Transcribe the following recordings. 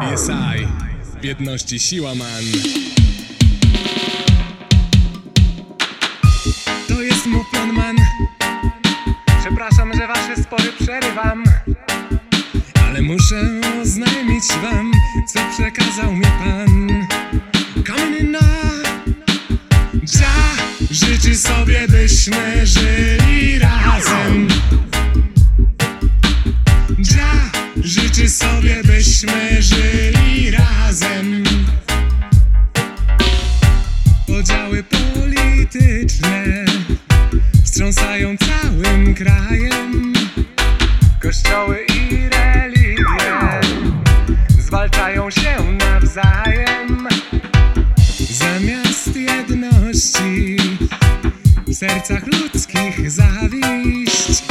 PSI w jedności siła man. To jest Muflon Man. Przepraszam, że wasze spory przerywam Ale muszę oznajmić wam, co przekazał mi pan. Kamienna Dża życzy sobie, byśmy żyli razem sobie, byśmy żyli razem. Podziały polityczne wstrząsają całym krajem. Kościoły i religie zwalczają się nawzajem. Zamiast jedności w sercach ludzkich zawiść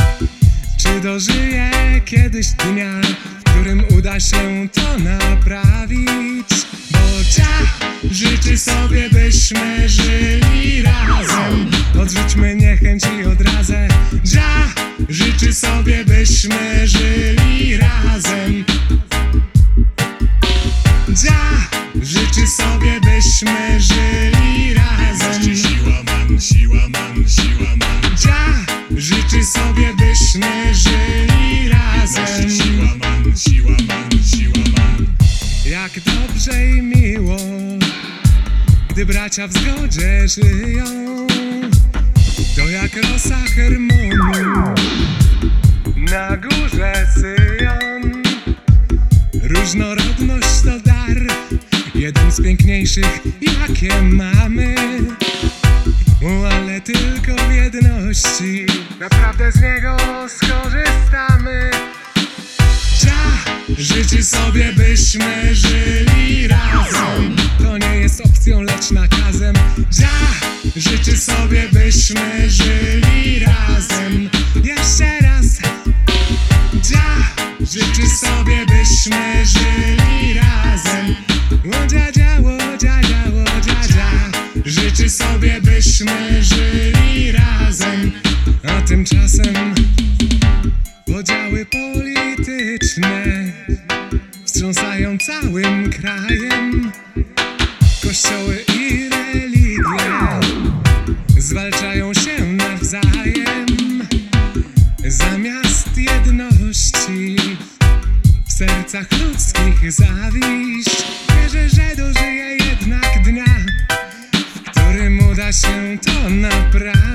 Czy dożyje kiedyś dnia, w którym uda się to naprawić? Bo Jah życzy sobie, byśmy żyli razem. Odrzućmy niechęć i odrazę. Jah życzy sobie, byśmy żyli razem. Jah życzy sobie, byśmy żyli razem. Siła man, siła man, siła man. Jah życzy sobie, byśmy żyli Siła man, siła man, siła man Jak dobrze i miło, gdy bracia w zgodzie żyją. To jak rosa Hermonu na górze Syjon. Różnorodność to dar, jeden z piękniejszych jakie mamy. O, ale tylko w jedności. Naprawdę z niego skorzystamy Jah życzy sobie, byśmy żyli razem. To nie jest opcją, lecz nakazem. Jah życzy sobie, byśmy żyli razem. Jeszcze raz. Jah życzy sobie, byśmy żyli razem. Łodziadzia, łodziadzia, łodziadzia Życzy sobie, byśmy żyli razem. A tymczasem Podziały polityczne całym krajem. Kościoły i religie zwalczają się nawzajem. Zamiast jedności w sercach ludzkich zawiść, wierzę, że dożyje jednak dnia, w którym uda się to naprawić.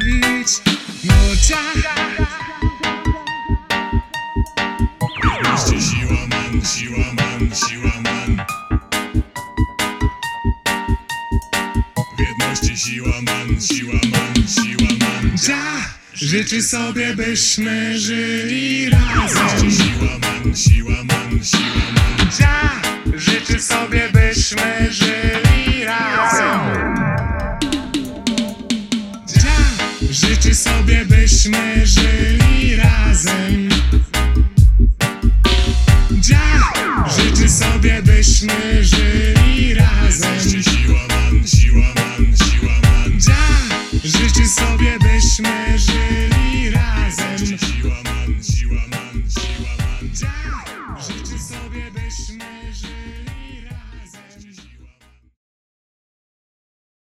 Siła man W jedności siła man, siła man, siła man Jah życzy sobie, byśmy żyli razem. Siła man, siła man, siła man Jah życzy sobie, byśmy żyli razem. Jah życzy sobie, byśmy żyli razem. sobie byśmy żyli razem. Siła mam, siła mam, siła mam Ja życzy sobie byśmy żyli razem. Siła mam, siła mam, siła mam Ja życzy sobie byśmy żyli